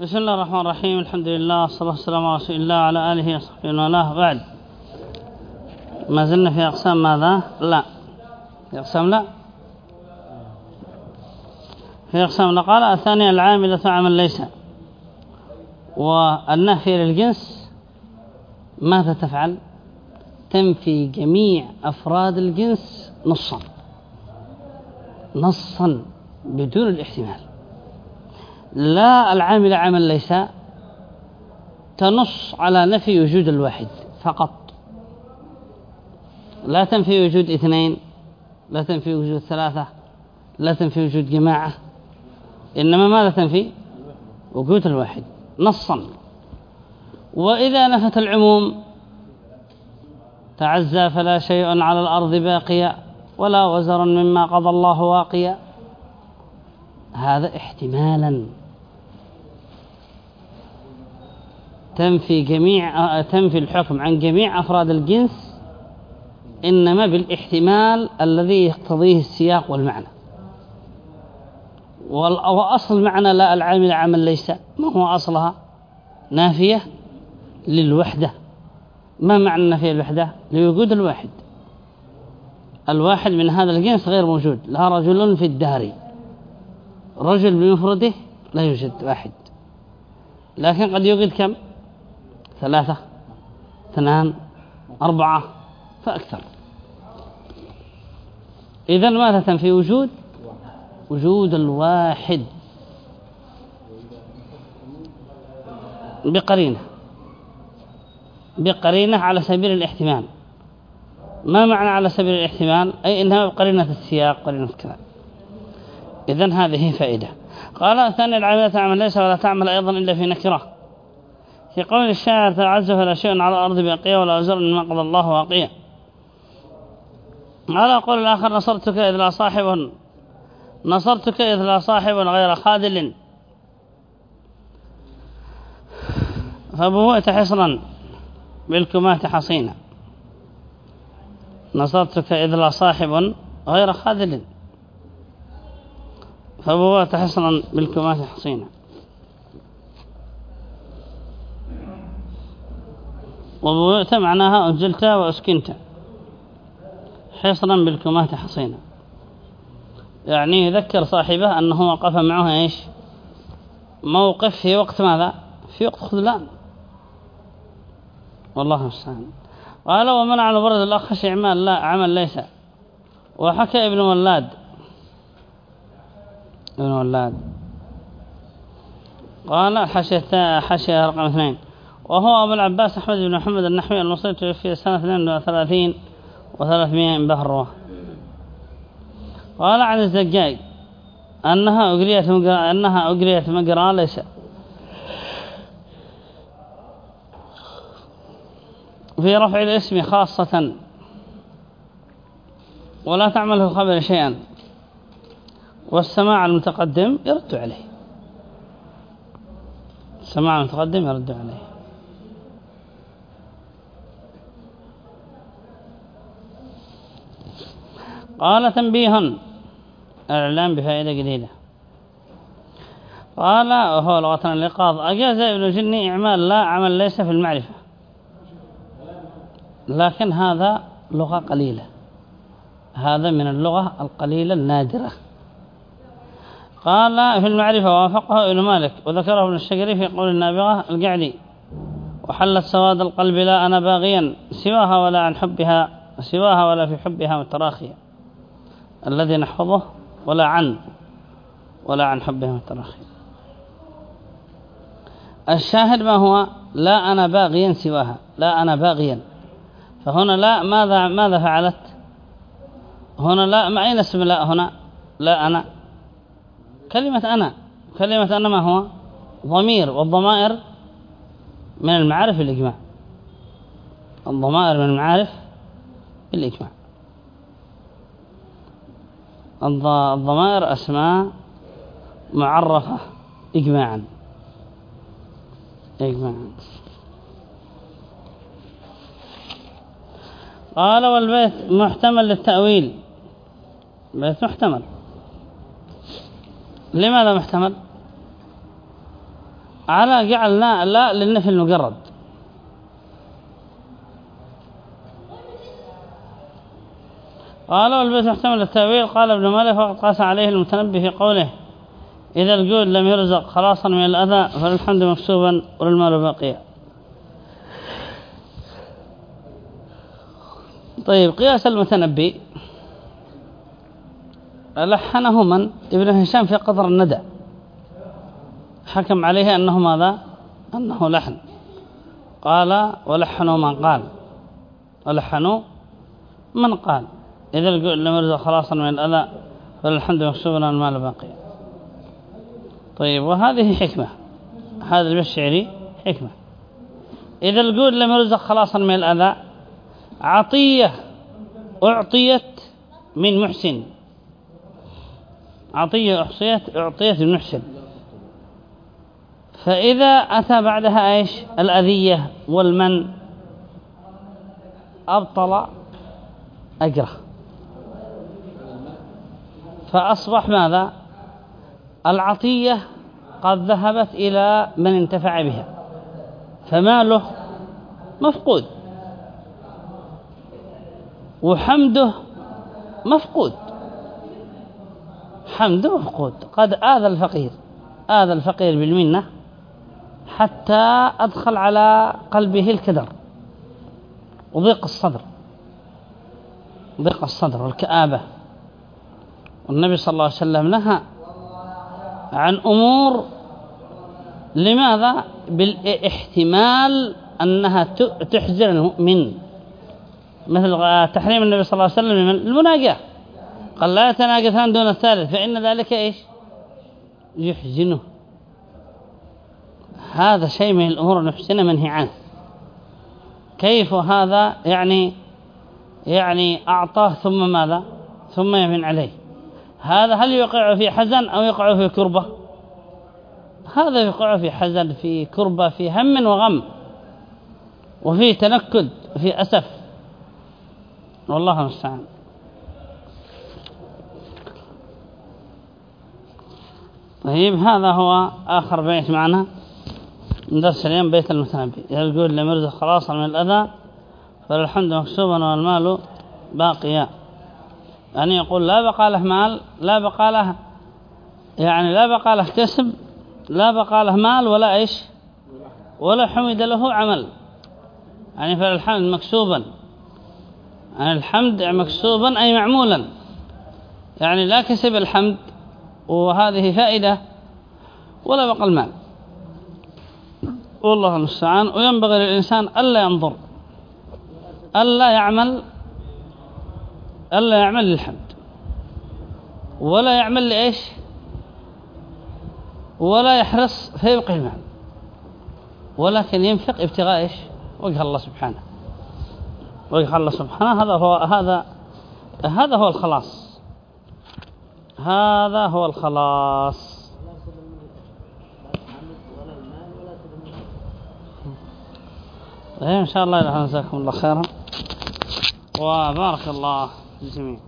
بسم الله الرحمن الرحيم الحمد لله والصلاة والسلام على رسول الله وعلى آله وصحبه وله بعد ما زلنا في أقسام ماذا لا في أقسام لا في أقسام لا قال الثانية العاملة عمل ليس والنفي للجنس ماذا تفعل؟ تنفي جميع أفراد الجنس نصا. نصا بدون الاحتمال. لا العامل عمل ليس تنص على نفي وجود الواحد فقط. لا تنفي وجود اثنين لا تنفي وجود ثلاثة لا تنفي وجود جماعة إنما ماذا تنفي؟ وجود الواحد نصا. وإذا نفت العموم تعزى فلا شيء على الأرض باقيا ولا وزر مما قضى الله واقيا. هذا احتمالا. تنفي جميع تنفي الحكم عن جميع أفراد الجنس إنما بالاحتمال الذي يقتضيه السياق والمعنى. وأصل المعنى لا العامل عمل ليس ما هو أصلها؟ نافية للوحدة. ما معنى نافية الوحدة لوجود الواحد. الواحد من هذا الجنس غير موجود لا رجل في الدار رجل بمفرده لا يوجد واحد. لكن قد يوجد كم؟ ثلاثة اثنان أربعة فأكثر. إذا ماذا تنفي وجود؟ وجود الواحد. بقرينة. بقرينة على سبيل الاحتمال. ما معنى على سبيل الاحتمال؟ أي إنها بقرينة السياق قرينة كذا. إذن هذه فائدة. قال ثاني العاملة تعمل ليس ولا تعمل أيضا إلا في نكرة. في قول الشاعر تعز فلا شيء على الأرض باقية ولا أزر ما قضى الله واقية على قول الآخر نصرتك إذ لا صاحب نصرتك إذ لا صاحب غير خادل. فبوئت حصرا بالكمات حصينا. نصرتك إذ لا صاحب غير خادل. فبوأت حصنا بالكمات حصينا. وبوأت معناها أنزلت وأسكنت حصنا بالكمات حصينا. يعني يذكر صاحبه أنه وقف معه إيش؟ موقف في وقت ماذا؟ في وقت خذلان. والله المستعان. قال ومنع البرد الأخ عمال لا عمل ليس. وحكى ابن ولاد. ابن ولاد. قال حشية حشية رقم اثنين. وهو أبو العباس أحمد بن محمد النحوي المصري توفي سنة 32 و300 من بهر قال عن الزجاج أنها أجريت مقرى أنها أجريت مقرى ليس في رفع الاسم خاصة. ولا تعمل في الخبر شيئا. والسماع المتقدم يرد عليه. السماع المتقدم يرد عليه. قال تنبيه الإعلام بفائدة جديدة. قال وهو لغة اللقاض أجاز ابن جني إعمال لا عمل ليس في المعرفة. لكن هذا لغة قليلة. هذا من اللغة القليلة النادرة. قال في المعرفة وافقه ابن مالك. وذكره ابن الشقري في قول النابغة القعدي وحلت سواد القلب لا أنا باغيا سواها ولا عن حبها سواها ولا في حبها متراخيا. الذي نحفظه ولا عن ولا عن حبها متراخيا الشاهد ما هو؟ لا أنا باغيا سواها لا أنا باغيا. فهنا لا ماذا ماذا فعلت؟ هنا لا ما أين اسم لا هنا؟ لا أنا. كلمة أنا. كلمة أنا ما هو؟ ضمير والضمائر من المعارف الإجماع الضمائر من المعارف الإجماع الضمائر أسماء معرفة إجماعا. إجماعا. قال والبيت محتمل للتأويل. بيت محتمل. لماذا محتمل؟ على جعلنا لا للنفي المجرد. قال والبيت محتمل التأويل. قال ابن مالك وقد قاس عليه المتنبي في قوله إذا الجود لم يرزق خلاصا من الأذى فللحمد مكسوبا وللمال باقيا. طيب قياس المتنبي لحنه من؟ ابن هشام في قدر الندى. حكم عليه أنه ماذا؟ أنه لحن. قال ولحنوا من قال؟ ولحنوا من قال؟ إذا لم يرزق خلاصا من الأذى فالحمد مكسوبنا المال باقي طيب وهذه حكمة. هذا الشعري حكمة. إذا القول لم يرزق خلاصا من الأذى عطية أعطيت من محسن. عطية أعطيت أعطيت من محسن. فإذا أتى بعدها إيش؟ الأذية والمن أبطل أجره. فأصبح ماذا؟ العطية قد ذهبت إلى من انتفع بها. فماله؟ مفقود. وحمده؟ مفقود. حمده مفقود. قد آذى الفقير. آذى الفقير بالمنة حتى أدخل على قلبه الكدر. وضيق الصدر. ضيق الصدر والكآبة. والنبي صلى الله عليه وسلم نهى عن أمور لماذا؟ بالإحتمال أنها تحزن المؤمن. مثل تحريم النبي صلى الله عليه وسلم المناجاة. قال لا يتناجثان دون الثالث فإن ذلك إيش؟ يحزنه. هذا شيء من الأمور المحسنة منهي عنه كيف هذا يعني يعني أعطاه ثم ماذا؟ ثم يمن عليه. هذا هل يقع في حزن أو يقع في كربة؟ هذا يقع في حزن في كربة في هم وغم وفي تنكد وفي أسف. والله المستعان. طيب هذا هو آخر بيت معنا. من درس اليوم بيت المتنبي. يقول لمرزق خلاصا من الأذى فالحمد مكسوبا والمال باقيا. يعني يقول لا بقى له مال لا بقى له يعني لا بقى له كسب لا بقى له مال ولا إيش؟ ولا حمد له عمل. يعني فالحمد مكسوبا. يعني الحمد مكسوبا أي معمولا. يعني لا كسب الحمد وهذه فائدة ولا بقى المال. والله المستعان. وينبغي للإنسان ألا ينظر ألا يعمل ألا يعمل للحمد ولا يعمل لإيش ولا يحرص فيبقي المال ولكن ينفق ابتغاء إيش؟ وجه الله سبحانه. وجه الله سبحانه. هذا هو هذا هذا هو الخلاص. هذا هو الخلاص. إيه، إن شاء الله جزاكم الله خيرا. وبارك الله 이상 입.